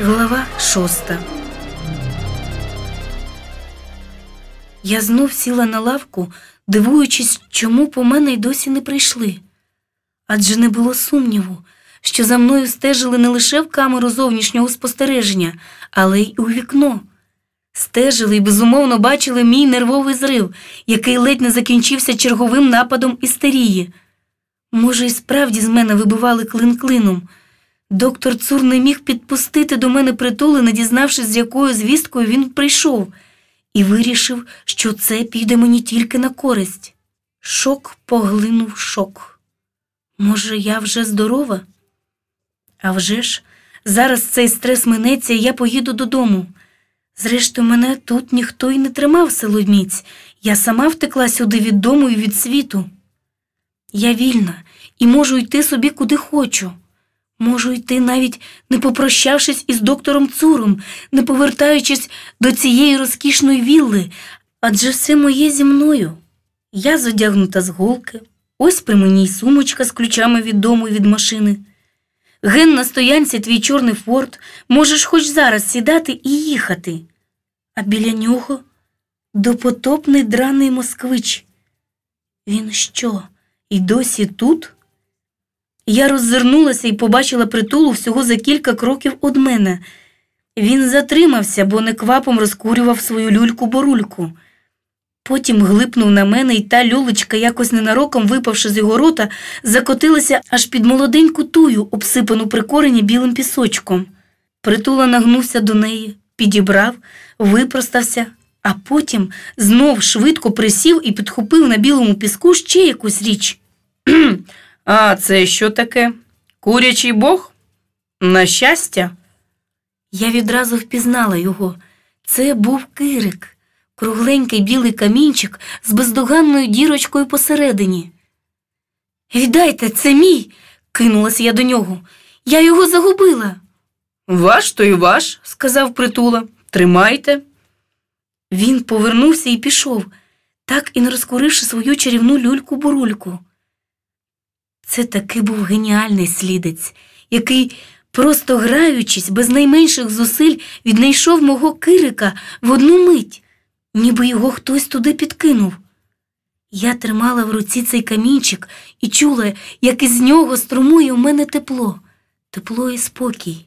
Глава шоста. Я знов сіла на лавку, дивуючись, чому по мене й досі не прийшли. Адже не було сумніву, що за мною стежили не лише в камеру зовнішнього спостереження, але й у вікно. Стежили і безумовно бачили мій нервовий зрив, який ледь не закінчився черговим нападом істерії. Може, і справді з мене вибивали клин клином. Доктор Цур не міг підпустити до мене притули, не дізнавшись, з якою звісткою він прийшов, і вирішив, що це піде мені тільки на користь. Шок поглинув шок. Може, я вже здорова? А вже ж, зараз цей стрес минеться, і я поїду додому. Зрештою, мене тут ніхто й не тримав силоміць. Я сама втекла сюди від дому і від світу. Я вільна і можу йти собі куди хочу. Можу йти навіть не попрощавшись із доктором Цуром, не повертаючись до цієї розкішної вілли, адже все моє зі мною. Я зодягнута з голки, ось при мені й сумочка з ключами від дому і від машини. Ген на стоянці твій чорний форт, можеш хоч зараз сідати і їхати. А біля нього допотопний драний москвич. Він що, і досі тут? Я роззирнулася і побачила притулу всього за кілька кроків од мене. Він затримався, бо неквапом розкурював свою люльку-борульку. Потім глипнув на мене, і та люлечка, якось ненароком випавши з його рота, закотилася аж під молоденьку тую, обсипану при корені білим пісочком. Притула нагнувся до неї, підібрав, випростався, а потім знов швидко присів і підхопив на білому піску ще якусь річ. А це що таке? Курячий бог? На щастя? Я відразу впізнала його. Це був кирик, кругленький білий камінчик з бездоганною дірочкою посередині. Віддайте, це мій, кинулася я до нього. Я його загубила. Ваш то й ваш, сказав притула. Тримайте. Він повернувся і пішов, так і не розкуривши свою чарівну люльку-бурульку. Це таки був геніальний слідець, який, просто граючись, без найменших зусиль, віднайшов мого кирика в одну мить, ніби його хтось туди підкинув. Я тримала в руці цей камінчик і чула, як із нього струмує у мене тепло, тепло і спокій.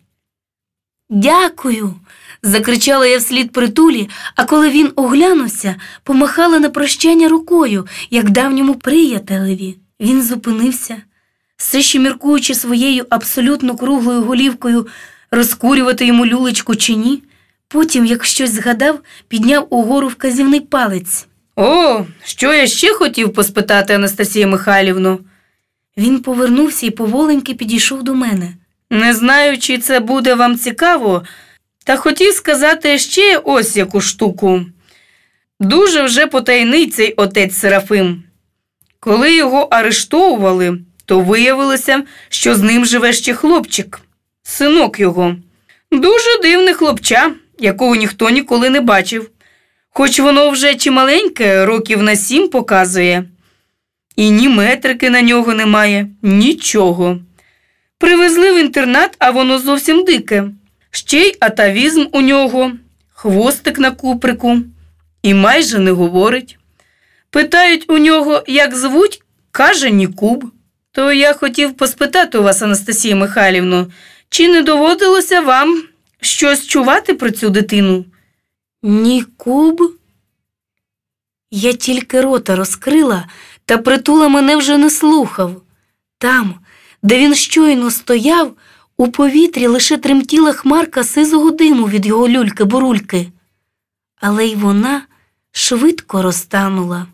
Дякую. закричала я вслід притулі, а коли він оглянувся, помахала на прощання рукою, як давньому приятелеві. Він зупинився, все ще міркуючи своєю абсолютно круглою голівкою, розкурювати йому люлечку чи ні. Потім, як щось згадав, підняв угору вказівний палець. О, що я ще хотів поспитати, Анастасія Михайлівну. Він повернувся і поволеньки підійшов до мене. Не знаю, чи це буде вам цікаво, та хотів сказати ще ось яку штуку. Дуже вже потайний цей отець Серафим. Коли його арештовували, то виявилося, що з ним живе ще хлопчик, синок його. Дуже дивне хлопча, якого ніхто ніколи не бачив, хоч воно вже чималеньке, років на сім показує. І ні метрики на нього немає, нічого. Привезли в інтернат, а воно зовсім дике. Ще й атавізм у нього, хвостик на куприку, і майже не говорить. Питають у нього, як звуть, каже Нікуб. То я хотів поспитати у вас, Анастасія Михайлівну, чи не доводилося вам щось чувати про цю дитину? Нікуб? Я тільки рота розкрила, та притула мене вже не слухав. Там, де він щойно стояв, у повітрі лише тремтіла хмарка сизого диму від його люльки-бурульки, але й вона швидко розтанула.